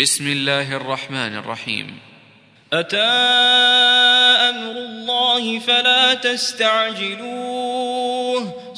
بسم الله الرحمن الرحيم. أتى أمر الله فلا تستعجلوه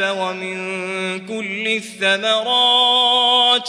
ومن كل الثمرات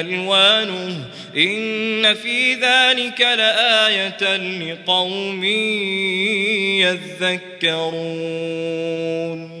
ألوانه إن في ذلك لآية لقوم يذكرون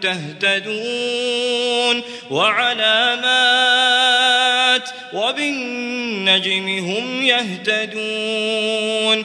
تهتدون وعلامات وبالنجم هم يهتدون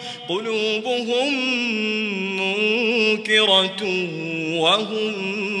قلوبهم منكرة وهم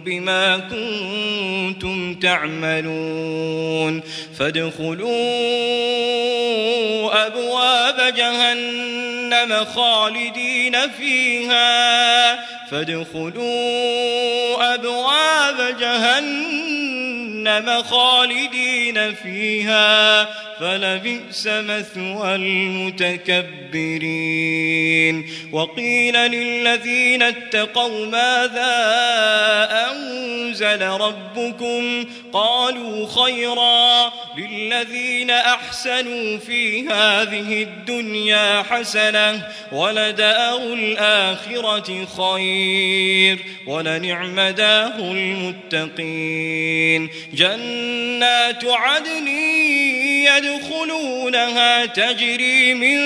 بما كنتم تعملون فادخلوا أبواب جهنم خالدين فيها فادخلوا أبواب جهنم خالدين فيها فلبئس مثوى المتكبرين. وقيل للذين اتقوا ماذا أنزل ربكم قالوا خيرا للذين أحسنوا في هذه الدنيا حسنة ولدار الآخرة خير ولنعم دار المتقين جنات عدن يدخلونها تجري من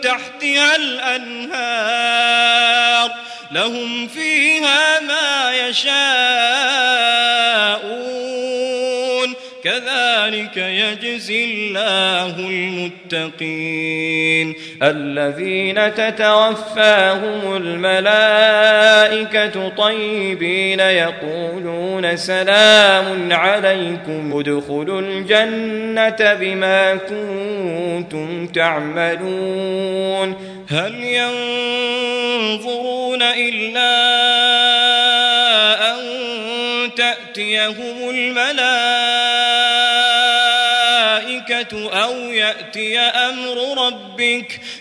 تحتها الأنهار لهم فيها ما يشاءون. كذلك يجزي الله المتقين. الذين تتوفاهم الملائكة طيبين يقولون سلام عليكم. ادخلوا الجنة بما كنتم تعملون. هل ينظرون إلا أن تأتيهم الملائكة يأتي أمر ربك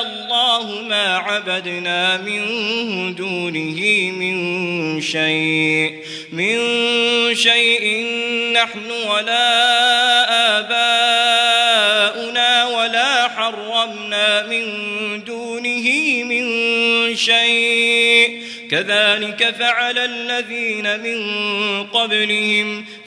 الله ما عبدنا من دونه من شيء من شيء نحن ولا آباؤنا ولا حرمنا من دونه من شيء. كذلك فعل الذين من قبلهم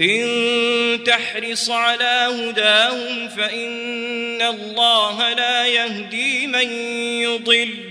إن تحرص على هداهم فإن الله لا يهدي من يضل.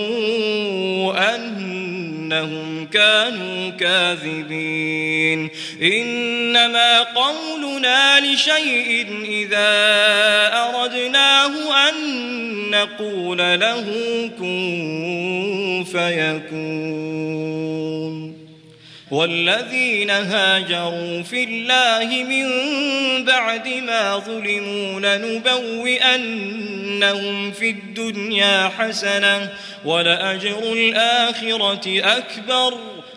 أنهم كانوا كاذبين. إنما قولنا لشيء إذا أردناه أن نقول له كن فيكون. والذين هاجروا في الله من بعد ما ظلموا لنبوئنهم في الدنيا حسنة ولأجر الآخرة أكبر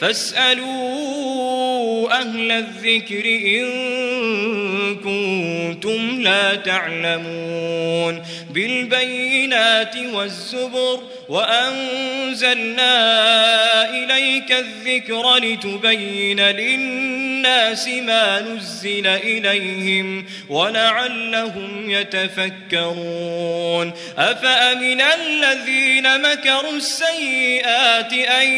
فاسألوا أهل الذكر إن كنتم لا تعلمون بالبينات والزبر وأنزلنا إليك الذكر لتبين للناس ما نزل إليهم ولعلهم يتفكرون. أفأمن الذين مكروا السيئات أن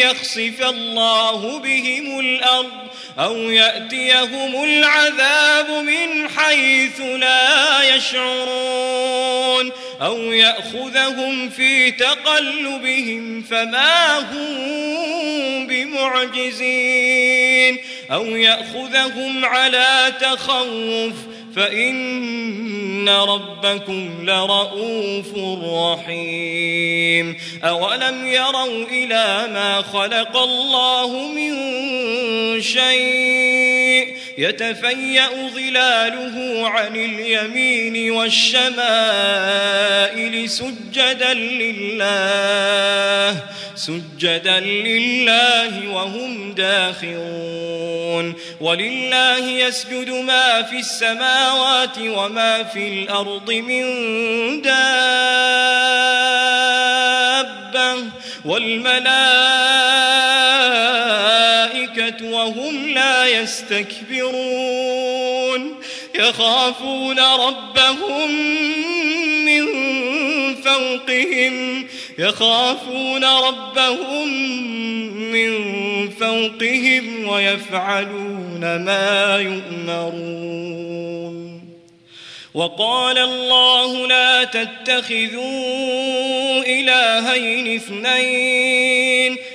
يخصف الله بهم الأرض أو يأتيهم العذاب من حيث لا يشعرون أو يأخذهم في تقلبهم فما هم بمعجزين. أو يأخذهم على تخوف فإن ربكم لرؤوف رحيم. أولم يروا إلى ما خلق الله من شيء؟ يتفيأ ظلاله عن اليمين والشمائل سجدا لله سجدا لله وهم داخرون. ولله يسجد ما في السماوات وما في الأرض من دابة والملائكة وهم لا يستكبرون يخافون ربهم من فوقهم يخافون ربهم من فوقهم ويفعلون ما يؤمرون وقال الله لا تتخذوا إلهين اثنين.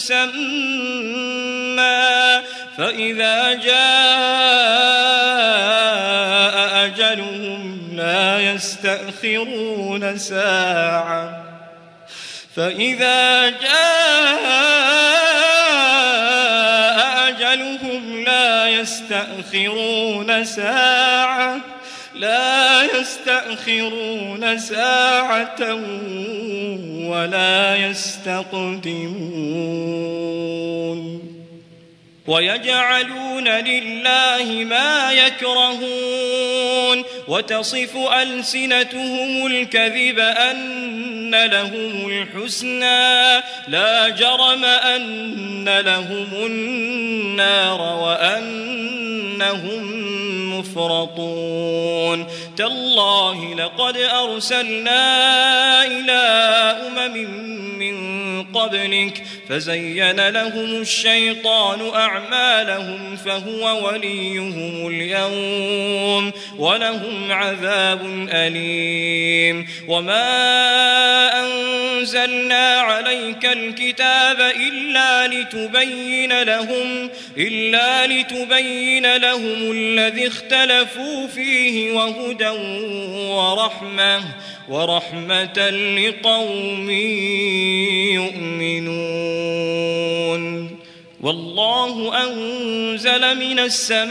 مسمى فإذا جاء أجلهم لا يستأخرون ساعة. فإذا جاء أجلهم لا يستأخرون ساعة لا يستأخرون ساعة. ولا يستقدمون ويجعلون لله ما يكرهون وتصف ألسنتهم الكذب أن لهم الحسنى لا جرم أن لهم النار وأنهم مفرطون. تالله لقد أرسلنا إلى أمم من قبلك فزين لهم الشيطان أعمالهم فهو وليهم اليوم ولهم عذاب أليم. وما أنزلنا عليك الكتاب إلا لتبين لهم إلا لتبين لهم الذي اختلفوا فيه وهدى ورحمة ورحمة لقوم يؤمنون. والله أنزل من السماء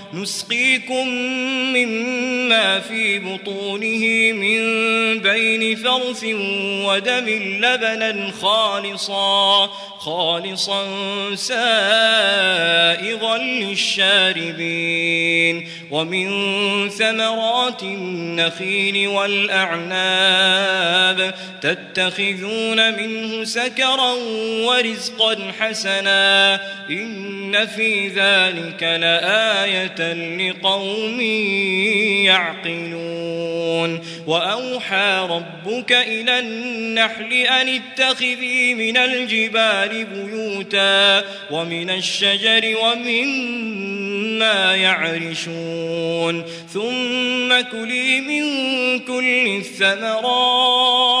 نسقيكم مما في بطونه من بين فرث ودم لبنا خالصا خالصا سائغا للشاربين. ومن ثمرات النخيل والأعناب تتخذون منه سكرا ورزقا حسنا إن في ذلك لآية لقوم يعقلون. وأوحى ربك إلى النحل أن اتخذي من الجبال بيوتا ومن الشجر ومما يعرشون. ثم كلي من كل الثمرات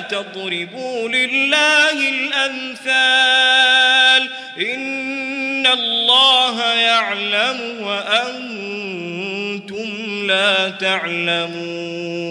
تضربوا لله الأمثال إن الله يعلم وأنتم لا تعلمون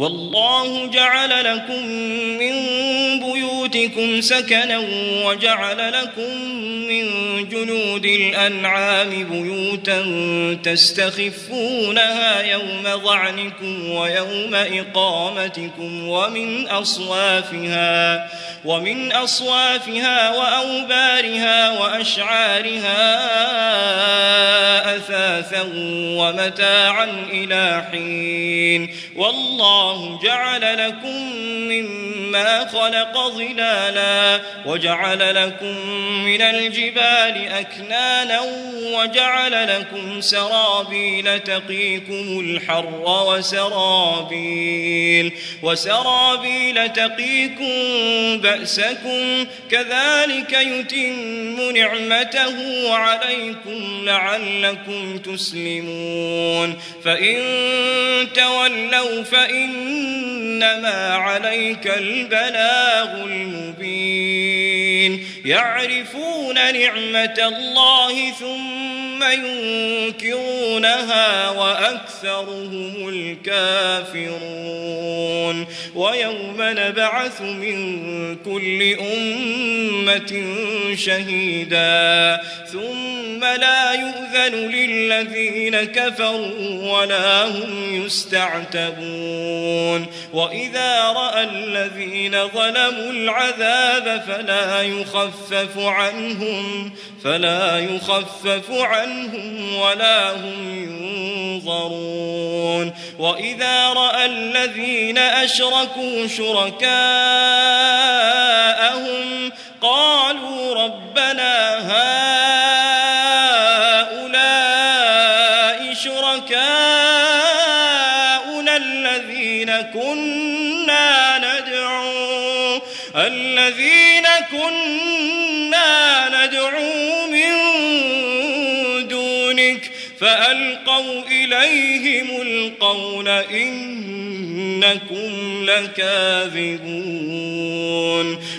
والله جعل لكم من بيوتكم سكنا وجعل لكم من جنود الأنعام بيوتا تستخفونها يوم ظعنكم ويوم إقامتكم ومن أصوافها ومن أصوافها وأوبارها وأشعارها أثاثا ومتاعا إلى حين. والله جعل لكم مما خلق ظلالا وجعل لكم من الجبال أكنانا وجعل لكم سرابيل تقيكم الحر وسرابيل وسرابيل تقيكم بأسكم كذلك يتم نعمته عليكم لعلكم تسلمون فإن تولوا فإنما عليك البلاغ المبين. يعرفون نعمة الله ثم ينكرونها وأكثرهم الكافرون ويوم نبعث من كل أمة شهيدا ثم لا يؤذن للذين كفروا ولا هم يستعتبون وإذا رأى الذين ظلموا العذاب فلا يخفف عنهم فلا يخفف عنهم عنهم ولا هم ينظرون. وإذا رأى الذين أشركوا شركاءهم قالوا ربنا هؤلاء شركاءنا الذين كنا ندعو الذين كنا فألقوا إليهم القول إنكم لكاذبون.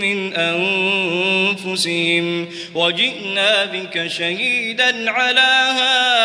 من أنفسهم وجئنا بك شهيدا على هؤلاء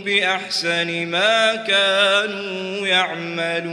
بأحسن ما كانوا يعملون.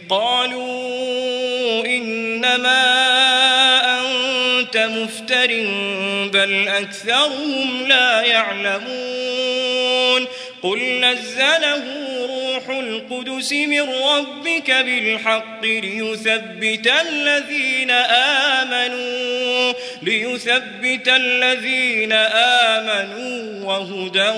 قالوا إنما أنت مفتر بل أكثرهم لا يعلمون قل نزله القدس من ربك بالحق ليثبت الذين آمنوا ليثبت الذين آمنوا وهدى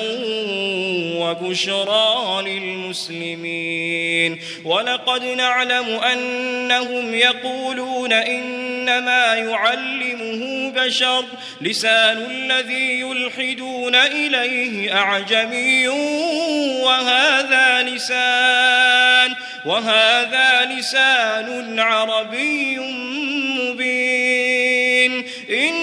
وبشرى للمسلمين. ولقد نعلم أنهم يقولون إنما يعلمه بشر. لسان الذي يلحدون إليه أعجمي وهذا لسان وهذا لسان عربي مبين. إن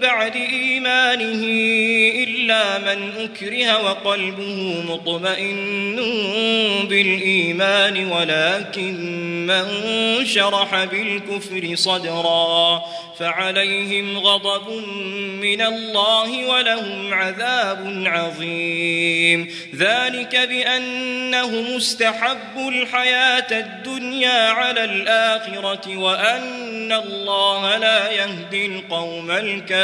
بعد إيمانه إلا من أكره وقلبه مطمئن بالإيمان ولكن من شرح بالكفر صدرا فعليهم غضب من الله ولهم عذاب عظيم. ذلك بأنهم استحبوا الحياة الدنيا على الآخرة وأن الله لا يهدي القوم الكافرين.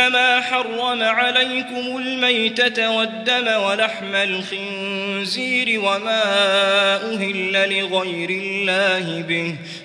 إنما حرم عليكم الميتة والدم ولحم الخنزير وما أهل لغير الله به.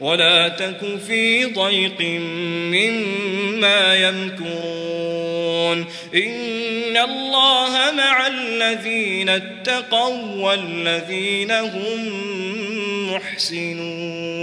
ولا تك في ضيق مما يمكرون. إن الله مع الذين اتقوا والذين هم محسنون.